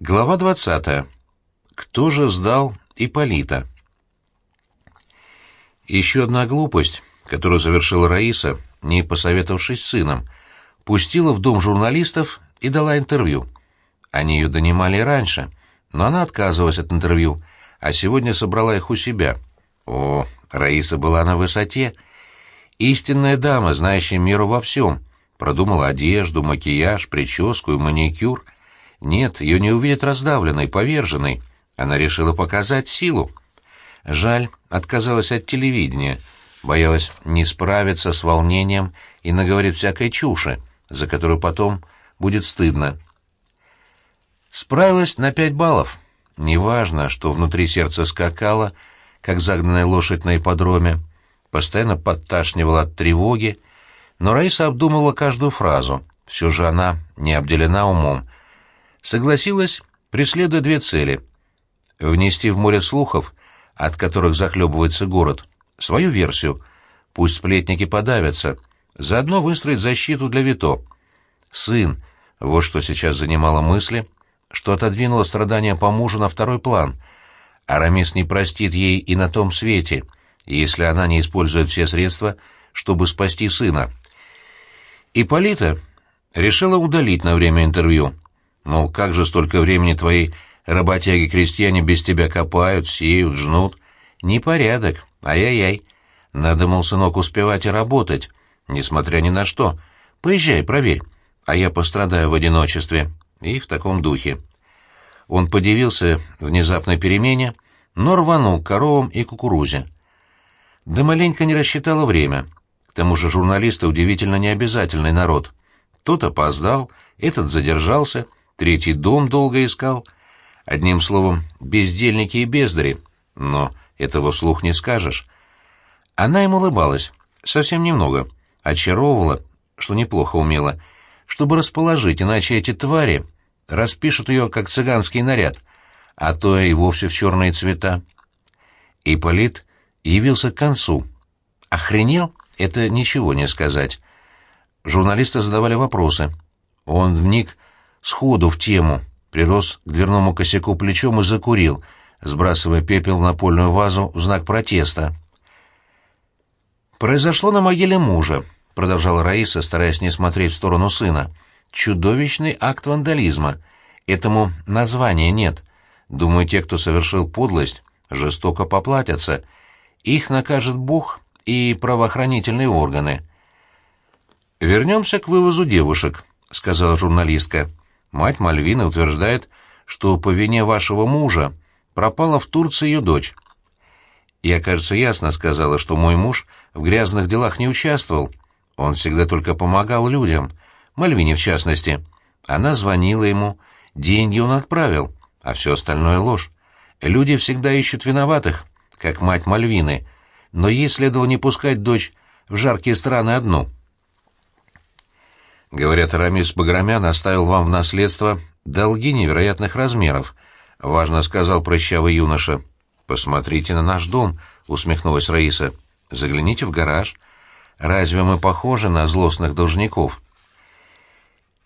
Глава 20. Кто же сдал Ипполита? Еще одна глупость, которую совершила Раиса, не посоветовавшись с сыном, пустила в дом журналистов и дала интервью. Они ее донимали раньше, но она отказывалась от интервью, а сегодня собрала их у себя. О, Раиса была на высоте. Истинная дама, знающая миру во всем. Продумала одежду, макияж, прическу и маникюр — нет, ее не увидят раздавленной, поверженной. Она решила показать силу. Жаль, отказалась от телевидения, боялась не справиться с волнением и наговорит всякой чуши, за которую потом будет стыдно. Справилась на пять баллов. Неважно, что внутри сердца скакало, как загнанная лошадь на ипподроме, постоянно подташнивала от тревоги, но Раиса обдумала каждую фразу. Все же она не обделена умом, согласилась, преследуя две цели — внести в море слухов, от которых захлебывается город, свою версию, пусть сплетники подавятся, заодно выстроить защиту для Вито. Сын, вот что сейчас занимало мысли, что отодвинуло страдания по мужу на второй план. Арамис не простит ей и на том свете, если она не использует все средства, чтобы спасти сына. Ипполита решила удалить на время интервью. Мол, как же столько времени твои работяги-крестьяне без тебя копают, сеют, жнут? Непорядок, ай-яй-яй. Надо, мол, сынок, успевать и работать, несмотря ни на что. Поезжай, проверь, а я пострадаю в одиночестве. И в таком духе. Он подивился внезапной перемене, но рванул коровам и кукурузе. Да маленько не рассчитала время. К тому же журналисты удивительно необязательный народ. Тот опоздал, этот задержался — третий дом долго искал. Одним словом, бездельники и бездари. Но этого вслух не скажешь. Она им улыбалась, совсем немного, очаровывала, что неплохо умела, чтобы расположить, иначе эти твари распишут ее, как цыганский наряд, а то и вовсе в черные цвета. Ипполит явился к концу. Охренел? Это ничего не сказать. Журналисты задавали вопросы. Он вник сходу в тему, прирос к дверному косяку плечом и закурил, сбрасывая пепел в напольную вазу в знак протеста. «Произошло на могиле мужа», — продолжала Раиса, стараясь не смотреть в сторону сына. «Чудовищный акт вандализма. Этому названия нет. Думаю, те, кто совершил подлость, жестоко поплатятся. Их накажет Бог и правоохранительные органы». «Вернемся к вывозу девушек», — сказала журналистка. Мать Мальвины утверждает, что по вине вашего мужа пропала в Турции ее дочь. Я, кажется, ясно сказала, что мой муж в грязных делах не участвовал. Он всегда только помогал людям, Мальвине в частности. Она звонила ему, деньги он отправил, а все остальное ложь. Люди всегда ищут виноватых, как мать Мальвины, но ей следовало не пускать дочь в жаркие страны одну — Говорят, Арамис Баграмян оставил вам в наследство долги невероятных размеров, — важно сказал прыщавый юноша. «Посмотрите на наш дом», — усмехнулась Раиса. «Загляните в гараж. Разве мы похожи на злостных должников?»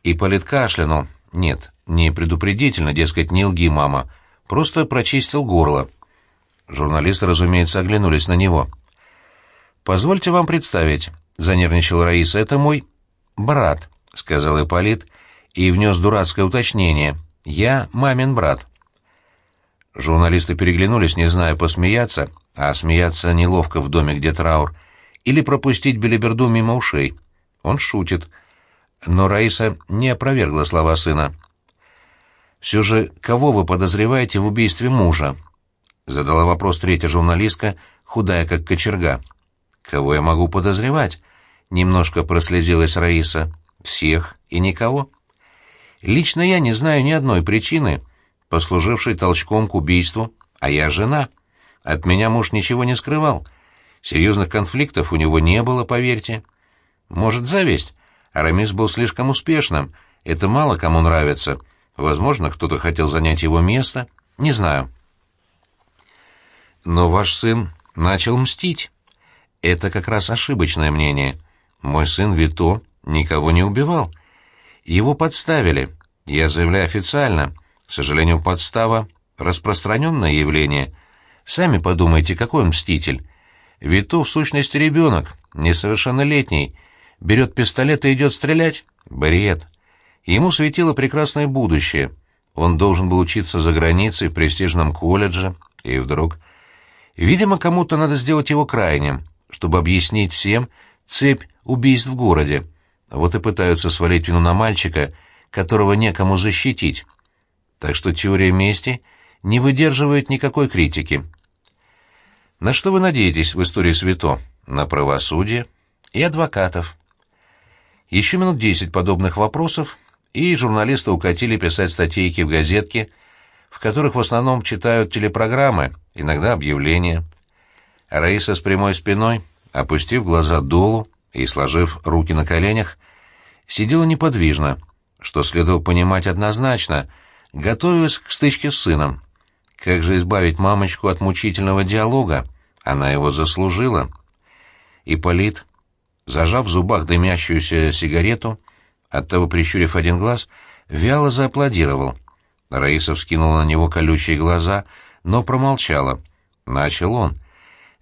И Полит кашлянул. Нет, не предупредительно, дескать, не лги, мама. Просто прочистил горло. Журналисты, разумеется, оглянулись на него. «Позвольте вам представить», — занервничала Раиса, — «это мой брат». — сказал Ипполит и внес дурацкое уточнение. «Я мамин брат». Журналисты переглянулись, не зная, посмеяться, а смеяться неловко в доме, где траур, или пропустить Белиберду мимо ушей. Он шутит. Но Раиса не опровергла слова сына. «Все же, кого вы подозреваете в убийстве мужа?» Задала вопрос третья журналистка, худая как кочерга. «Кого я могу подозревать?» Немножко прослезилась Раиса. Всех и никого. Лично я не знаю ни одной причины, послужившей толчком к убийству, а я жена. От меня муж ничего не скрывал. Серьезных конфликтов у него не было, поверьте. Может, зависть? Арамис был слишком успешным. Это мало кому нравится. Возможно, кто-то хотел занять его место. Не знаю. Но ваш сын начал мстить. Это как раз ошибочное мнение. Мой сын Вито никого не убивал. Его подставили. Я заявляю официально. К сожалению, подстава — распространенное явление. Сами подумайте, какой мститель. Виту, в сущности, ребенок, несовершеннолетний. Берет пистолет и идет стрелять? Бред. Ему светило прекрасное будущее. Он должен был учиться за границей в престижном колледже. И вдруг... Видимо, кому-то надо сделать его крайним, чтобы объяснить всем цепь убийств в городе. Вот и пытаются свалить вину на мальчика, которого некому защитить. Так что теория мести не выдерживает никакой критики. На что вы надеетесь в истории Свято? На правосудие и адвокатов. Еще минут десять подобных вопросов, и журналисты укатили писать статейки в газетке, в которых в основном читают телепрограммы, иногда объявления. Раиса с прямой спиной, опустив глаза долу и сложив руки на коленях, сидела неподвижно, что следовало понимать однозначно, готовясь к стычке с сыном. Как же избавить мамочку от мучительного диалога? Она его заслужила. Ипполит, зажав в зубах дымящуюся сигарету, оттого прищурив один глаз, вяло зааплодировал. Раиса вскинула на него колючие глаза, но промолчала. Начал он.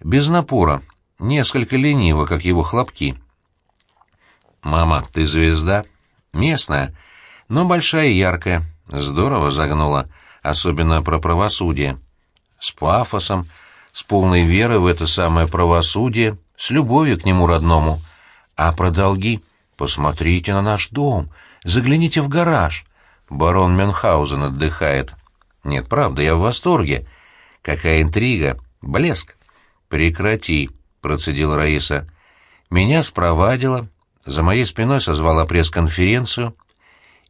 Без напора, несколько лениво, как его хлопки. «Мама, ты звезда?» «Местная, но большая и яркая. Здорово загнула, особенно про правосудие. С пафосом, с полной верой в это самое правосудие, с любовью к нему родному. А про долги? Посмотрите на наш дом, загляните в гараж. Барон Мюнхгаузен отдыхает. Нет, правда, я в восторге. Какая интрига, блеск. Прекрати, процедила Раиса. Меня спровадила, за моей спиной созвала пресс-конференцию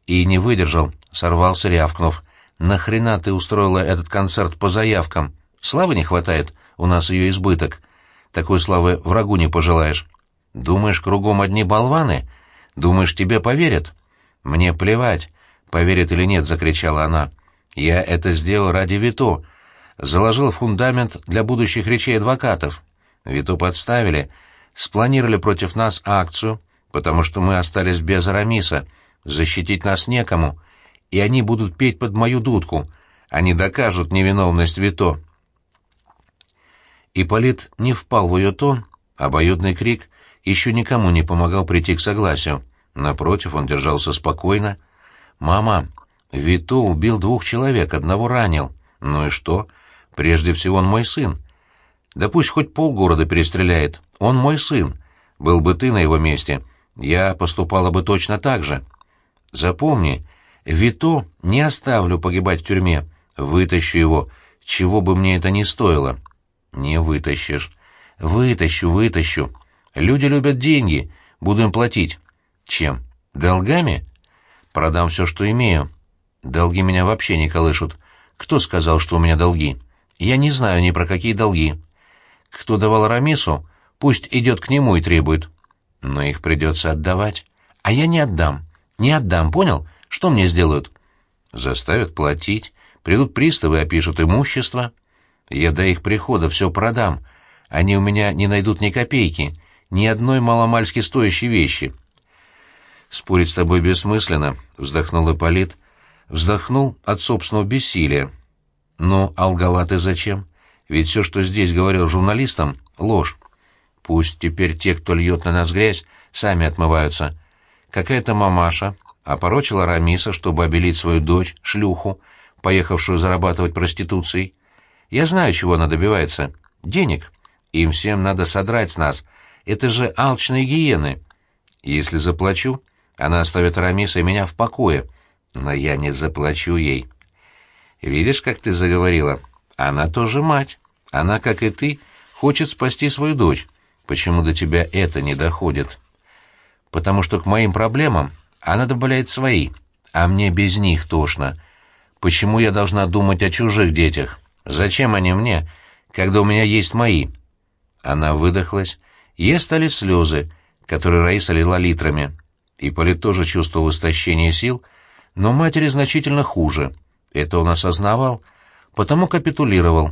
и не выдержал, сорвался, рявкнув. «Нахрена ты устроила этот концерт по заявкам? Славы не хватает, у нас ее избыток. Такой славы врагу не пожелаешь. Думаешь, кругом одни болваны? Думаешь, тебе поверят?» «Мне плевать, поверят или нет», — закричала она. «Я это сделал ради Вито. Заложил фундамент для будущих речей адвокатов. Вито подставили, спланировали против нас акцию, потому что мы остались без Арамиса» Защитить нас некому, и они будут петь под мою дудку. Они докажут невиновность Вито. Ипполит не впал в ее тон, обоюдный крик еще никому не помогал прийти к согласию. Напротив, он держался спокойно. «Мама, Вито убил двух человек, одного ранил. Ну и что? Прежде всего, он мой сын. Да пусть хоть полгорода перестреляет. Он мой сын. Был бы ты на его месте, я поступала бы точно так же». Запомни, Вито не оставлю погибать в тюрьме. Вытащу его, чего бы мне это ни стоило. Не вытащишь. Вытащу, вытащу. Люди любят деньги. Буду им платить. Чем? Долгами? Продам все, что имею. Долги меня вообще не колышут. Кто сказал, что у меня долги? Я не знаю ни про какие долги. Кто давал Рамису, пусть идет к нему и требует. Но их придется отдавать. А я не отдам. Не отдам, понял? Что мне сделают? Заставят платить. Придут приставы опишут имущество. Я до их прихода все продам. Они у меня не найдут ни копейки, ни одной маломальски стоящей вещи. Спорить с тобой бессмысленно, вздохнул Ипполит. Вздохнул от собственного бессилия. Ну, алгала ты зачем? Ведь все, что здесь говорил журналистам, — ложь. Пусть теперь те, кто льет на нас грязь, сами отмываются. Какая-то мамаша опорочила Рамиса, чтобы обелить свою дочь, шлюху, поехавшую зарабатывать проституцией. Я знаю, чего она добивается. Денег. Им всем надо содрать с нас. Это же алчные гиены. Если заплачу, она оставит Рамиса и меня в покое. Но я не заплачу ей. Видишь, как ты заговорила? Она тоже мать. Она, как и ты, хочет спасти свою дочь. Почему до тебя это не доходит?» потому что к моим проблемам она добавляет свои, а мне без них тошно. Почему я должна думать о чужих детях? Зачем они мне, когда у меня есть мои?» Она выдохлась, ей стали слезы, которые Раиса лила литрами. Ипполит тоже чувствовал истощение сил, но матери значительно хуже. Это он осознавал, потому капитулировал.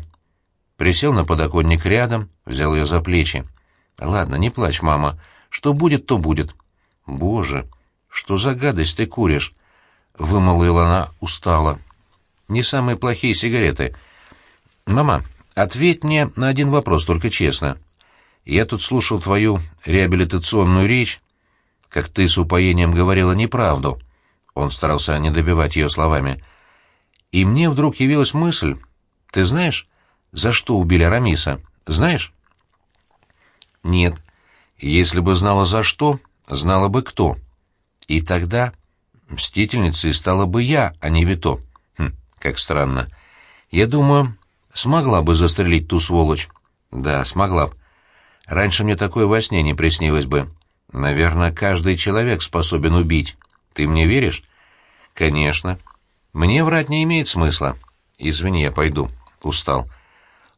Присел на подоконник рядом, взял ее за плечи. «Ладно, не плачь, мама. Что будет, то будет. «Боже, что за гадость ты куришь?» — вымолвила она устало. не самые плохие сигареты. Мама, ответь мне на один вопрос, только честно. Я тут слушал твою реабилитационную речь, как ты с упоением говорила неправду. Он старался не добивать ее словами. И мне вдруг явилась мысль. Ты знаешь, за что убили Рамиса? Знаешь? Нет. Если бы знала за что, знала бы кто. И тогда мстительницей стала бы я, а не Вито. Хм, как странно. Я думаю, смогла бы застрелить ту сволочь. Да, смогла бы. Раньше мне такое во сне не приснилось бы. Наверное, каждый человек способен убить. Ты мне веришь? Конечно. Мне врать не имеет смысла. Извини, я пойду. Устал.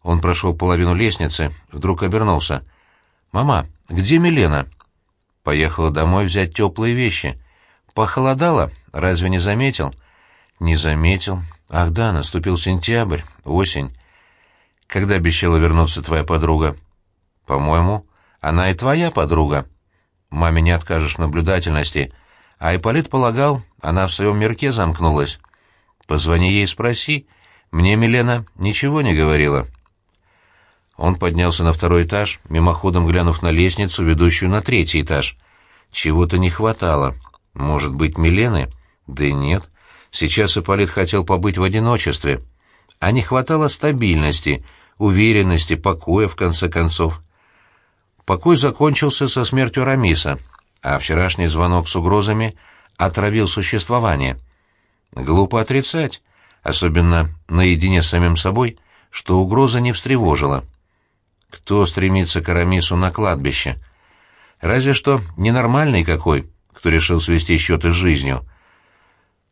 Он прошел половину лестницы, вдруг обернулся. «Мама, где Милена?» «Поехала домой взять теплые вещи. Похолодало? Разве не заметил?» «Не заметил. Ах да, наступил сентябрь, осень. Когда обещала вернуться твоя подруга?» «По-моему, она и твоя подруга. Маме не откажешь в наблюдательности. А Ипполит полагал, она в своем мирке замкнулась. Позвони ей и спроси. Мне Милена ничего не говорила». Он поднялся на второй этаж, мимоходом глянув на лестницу, ведущую на третий этаж. Чего-то не хватало. Может быть, Милены? Да нет. Сейчас Ипполит хотел побыть в одиночестве. А не хватало стабильности, уверенности, покоя, в конце концов. Покой закончился со смертью Рамиса, а вчерашний звонок с угрозами отравил существование. Глупо отрицать, особенно наедине с самим собой, что угроза не встревожила. Кто стремится к Арамису на кладбище? Разве что ненормальный какой, кто решил свести счеты с жизнью.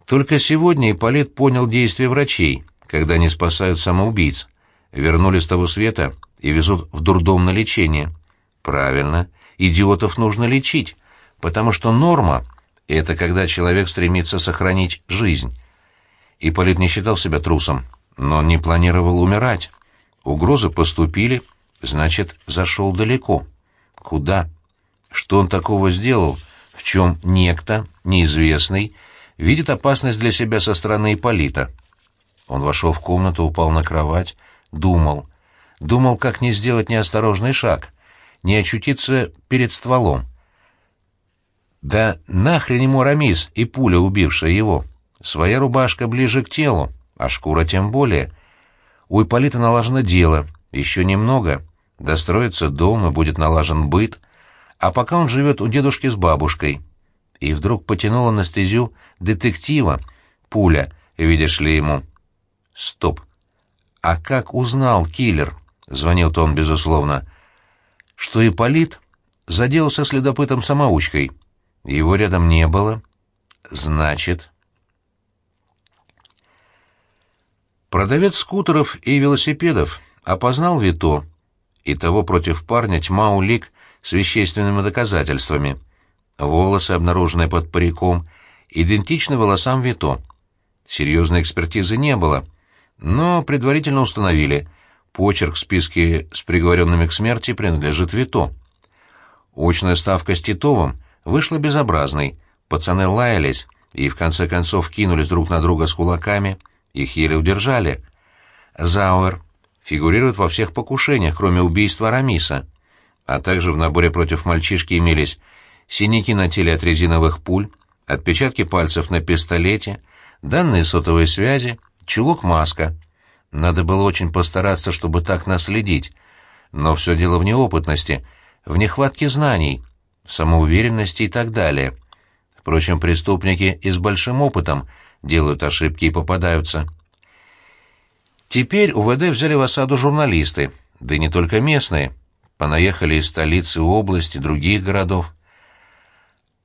Только сегодня Ипполит понял действия врачей, когда они спасают самоубийц. Вернули с того света и везут в дурдом на лечение. Правильно, идиотов нужно лечить, потому что норма — это когда человек стремится сохранить жизнь. Ипполит не считал себя трусом, но не планировал умирать. Угрозы поступили, значит, зашел далеко. Куда? Что он такого сделал, в чем некто, неизвестный, видит опасность для себя со стороны Ипполита? Он вошел в комнату, упал на кровать, думал. Думал, как не сделать неосторожный шаг, не очутиться перед стволом. Да нахрен ему Рамис и пуля, убившая его. Своя рубашка ближе к телу, а шкура тем более. У Ипполита налажено дело, еще немного, достроится дом и будет налажен быт, а пока он живет у дедушки с бабушкой. И вдруг потянула на стезю детектива, пуля, видишь ли ему. Стоп. А как узнал киллер? Звонил-то он, безусловно. Что Ипполит заделался следопытом-самоучкой. Его рядом не было. Значит... Продавец скутеров и велосипедов опознал Вито, и того против парня тьма улик с вещественными доказательствами. Волосы, обнаруженные под париком, идентичны волосам Вито. Серьезной экспертизы не было, но предварительно установили, почерк в списке с приговоренными к смерти принадлежит Вито. Очная ставка с Титовым вышла безобразной, пацаны лаялись и в конце концов кинулись друг на друга с кулаками, их еле удержали. Зауэр фигурирует во всех покушениях, кроме убийства Рамиса. А также в наборе против мальчишки имелись синяки на теле от резиновых пуль, отпечатки пальцев на пистолете, данные сотовой связи, чулок-маска. Надо было очень постараться, чтобы так наследить. Но все дело в неопытности, в нехватке знаний, самоуверенности и так далее. Впрочем, преступники и с большим опытом делают ошибки и попадаются. Теперь УВД взяли в осаду журналисты, да и не только местные. Понаехали из столицы, области, других городов.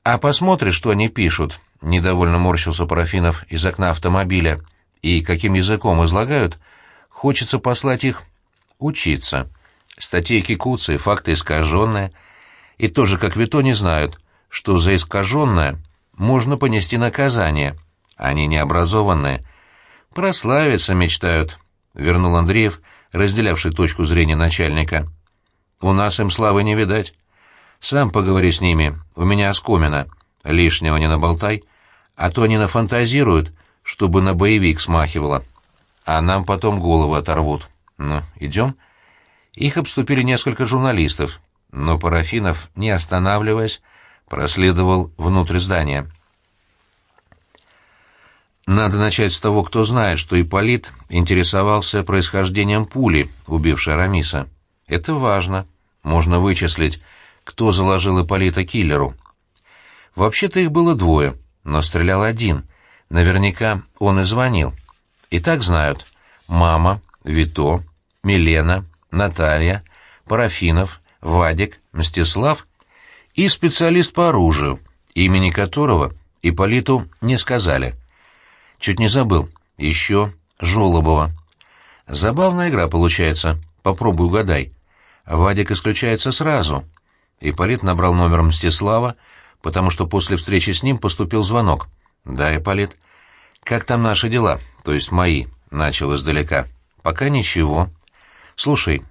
А посмотришь, что они пишут, недовольно морщился Парафинов из окна автомобиля, и каким языком излагают, хочется послать их учиться. Статьи кикуцы, факты искаженные. И тоже, как Вито, не знают, что за искаженное можно понести наказание. Они необразованные. Прославиться мечтают, — вернул Андреев, разделявший точку зрения начальника. «У нас им славы не видать. Сам поговори с ними, у меня оскомина. Лишнего не наболтай, а то они нафантазируют, чтобы на боевик смахивало. а нам потом головы оторвут. Ну, идем?» Их обступили несколько журналистов, но Парафинов, не останавливаясь, проследовал внутрь здания. Надо начать с того, кто знает, что Ипполит интересовался происхождением пули, убившей Арамиса. Это важно. Можно вычислить, кто заложил Ипполита киллеру. Вообще-то их было двое, но стрелял один. Наверняка он и звонил. И так знают мама, Вито, Милена, Наталья, Парафинов, Вадик, Мстислав и специалист по оружию, имени которого Ипполиту не сказали. Чуть не забыл. Еще Жолобова. Забавная игра получается. Попробуй угадай. Вадик исключается сразу. Ипполит набрал номер Мстислава, потому что после встречи с ним поступил звонок. «Да, Ипполит. Как там наши дела? То есть мои?» — начал издалека. «Пока ничего. Слушай,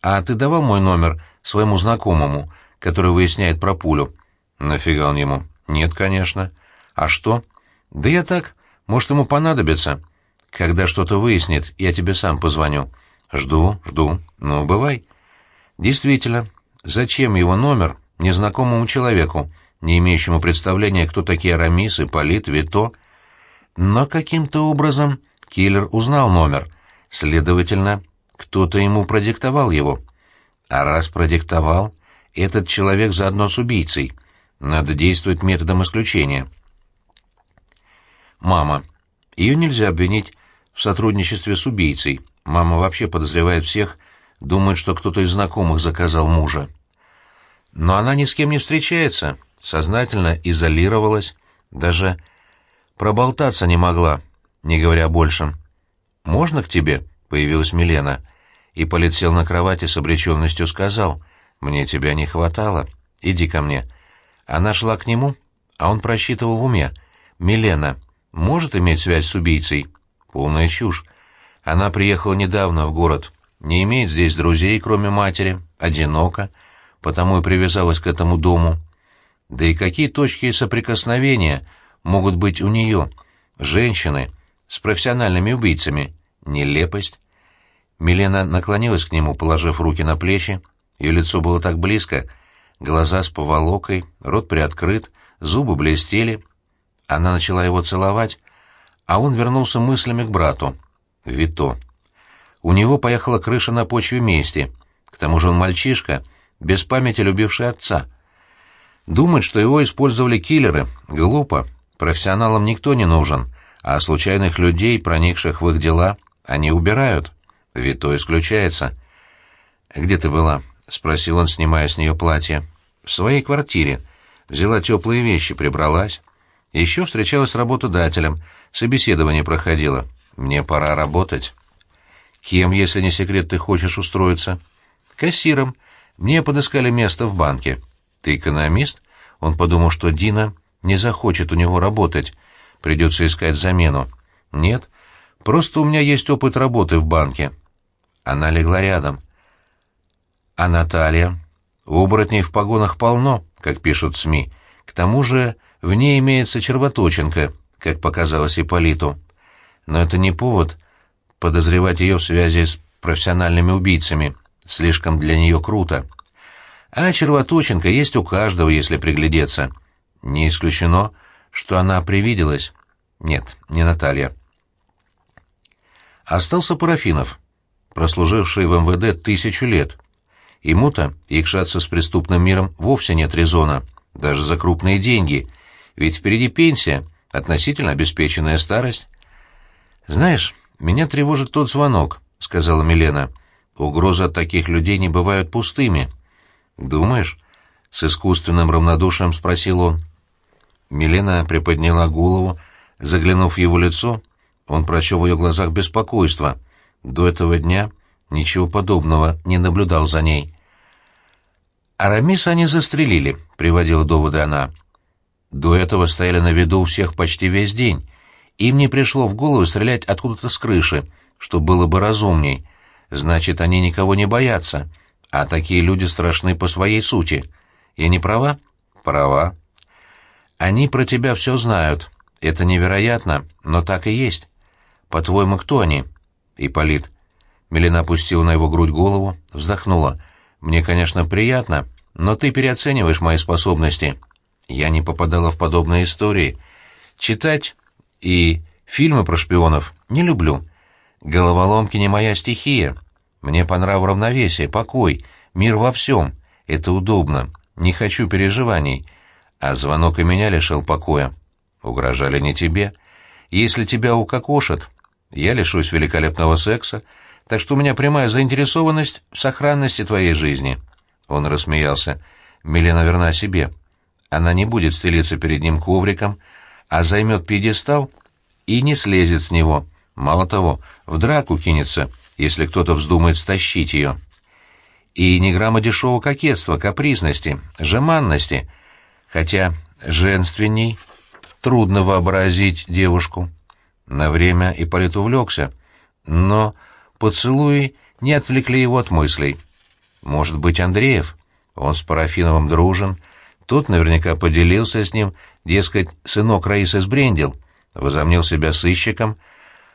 а ты давал мой номер своему знакомому, который выясняет про пулю?» «Нафига он ему?» «Нет, конечно. А что?» «Да я так. Может, ему понадобится. Когда что-то выяснит, я тебе сам позвоню». «Жду, жду. Ну, бывай». «Действительно. Зачем его номер незнакомому человеку, не имеющему представления, кто такие Арамис, Ипполит, Вито?» Но каким-то образом киллер узнал номер. Следовательно, кто-то ему продиктовал его. А раз продиктовал, этот человек заодно с убийцей. Надо действовать методом исключения. Мама. Ее нельзя обвинить в сотрудничестве с убийцей. Мама вообще подозревает всех, думает, что кто-то из знакомых заказал мужа. Но она ни с кем не встречается, сознательно изолировалась, даже проболтаться не могла, не говоря о большем. «Можно к тебе?» — появилась Милена. И полетел на кровати с обреченностью сказал, «Мне тебя не хватало. Иди ко мне». Она шла к нему, а он просчитывал в уме. «Милена, может иметь связь с убийцей?» Полная чушь. Она приехала недавно в город, не имеет здесь друзей, кроме матери, одинока, потому и привязалась к этому дому. Да и какие точки соприкосновения могут быть у нее, женщины, с профессиональными убийцами? Нелепость. Милена наклонилась к нему, положив руки на плечи. Ее лицо было так близко, глаза с поволокой, рот приоткрыт, зубы блестели. Она начала его целовать, а он вернулся мыслями к брату. Вито. У него поехала крыша на почве мести. К тому же он мальчишка, без памяти любивший отца. Думать, что его использовали киллеры, глупо. Профессионалам никто не нужен, а случайных людей, проникших в их дела, они убирают. Вито исключается. «Где ты была?» — спросил он, снимая с нее платье. «В своей квартире. Взяла теплые вещи, прибралась. Еще встречалась с работодателем, собеседование проходила. Мне пора работать». «Кем, если не секрет, ты хочешь устроиться?» «Кассиром. Мне подыскали место в банке». «Ты экономист?» Он подумал, что Дина не захочет у него работать. Придется искать замену. «Нет, просто у меня есть опыт работы в банке». Она легла рядом. «А Наталья?» «Оборотней в погонах полно, как пишут СМИ. К тому же в ней имеется червоточинка, как показалось Ипполиту. Но это не повод подозревать ее в связи с профессиональными убийцами. Слишком для нее круто. А червоточинка есть у каждого, если приглядеться. Не исключено, что она привиделась. Нет, не Наталья. Остался Парафинов, прослуживший в МВД тысячу лет. Ему-то икшаться с преступным миром вовсе нет резона, даже за крупные деньги, ведь впереди пенсия, относительно обеспеченная старость. «Знаешь, меня тревожит тот звонок», — сказала Милена. «Угрозы от таких людей не бывают пустыми». «Думаешь?» — с искусственным равнодушием спросил он. Милена приподняла голову, заглянув в его лицо, он прочел в ее глазах беспокойство. До этого дня ничего подобного не наблюдал за ней. «Арамиса они застрелили», — приводила доводы она. До этого стояли на виду у всех почти весь день. Им не пришло в голову стрелять откуда-то с крыши, что было бы разумней. Значит, они никого не боятся, а такие люди страшны по своей сути. Я не права? Права. Они про тебя все знают. Это невероятно, но так и есть. По-твоему, кто они? Ипполит. Милена опустила на его грудь голову, вздохнула. «Мне, конечно, приятно, но ты переоцениваешь мои способности. Я не попадала в подобные истории. Читать и фильмы про шпионов не люблю. Головоломки не моя стихия. Мне по нраву равновесие, покой, мир во всем. Это удобно. Не хочу переживаний. А звонок и меня лишил покоя. Угрожали не тебе. Если тебя укокошат, я лишусь великолепного секса, так что у меня прямая заинтересованность в сохранности твоей жизни». Он рассмеялся. «Милена верна себе. Она не будет стелиться перед ним ковриком, а займет пьедестал и не слезет с него. Мало того, в драку кинется, если кто-то вздумает стащить ее. И ни грамма дешевого кокетства, капризности, жеманности, хотя женственней трудно вообразить девушку. На время Ипполит увлекся, но поцелуи не отвлекли его от мыслей. Может быть, Андреев? Он с Парафиновым дружен. Тот наверняка поделился с ним, дескать, сынок Раисы сбрендил, возомнил себя сыщиком,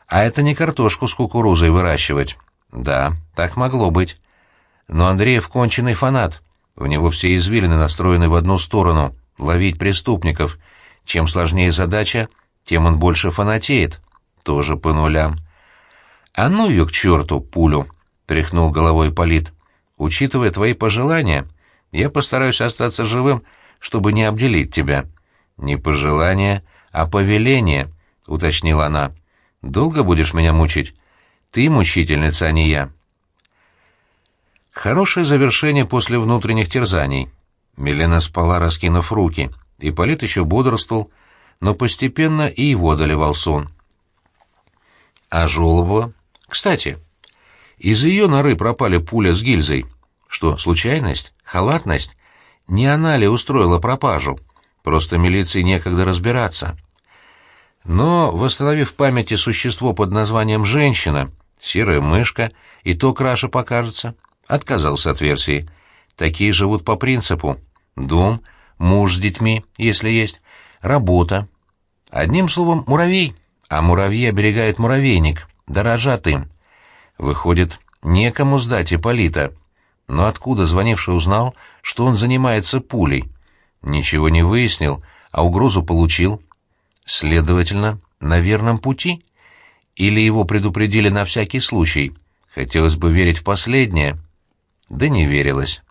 а это не картошку с кукурузой выращивать. Да, так могло быть. Но Андреев конченый фанат. В него все извилины настроены в одну сторону — ловить преступников. Чем сложнее задача, тем он больше фанатеет. Тоже по нулям. «А ну ее к черту, пулю!» — тряхнул головой Полит. «Учитывая твои пожелания, я постараюсь остаться живым, чтобы не обделить тебя». «Не пожелание, а повеление», — уточнила она. «Долго будешь меня мучить? Ты мучительница, а не я». Хорошее завершение после внутренних терзаний. Милена спала, раскинув руки. и Ипполит еще бодрствовал, но постепенно и его доливал сон. А Жолобова? Кстати, из ее норы пропали пуля с гильзой. Что, случайность? Халатность? Не она ли устроила пропажу? Просто милиции некогда разбираться. Но, восстановив в памяти существо под названием «женщина», серая мышка, и то краше покажется, отказался от версии. Такие живут по принципу. Дом, муж с детьми, если есть, работа. Одним словом, муравей. А муравьи оберегает муравейник, дорожат им. Выходит, некому сдать Ипполита. Но откуда звонивший узнал, что он занимается пулей? Ничего не выяснил, а угрозу получил. Следовательно, на верном пути? Или его предупредили на всякий случай? Хотелось бы верить в последнее. Да не верилось.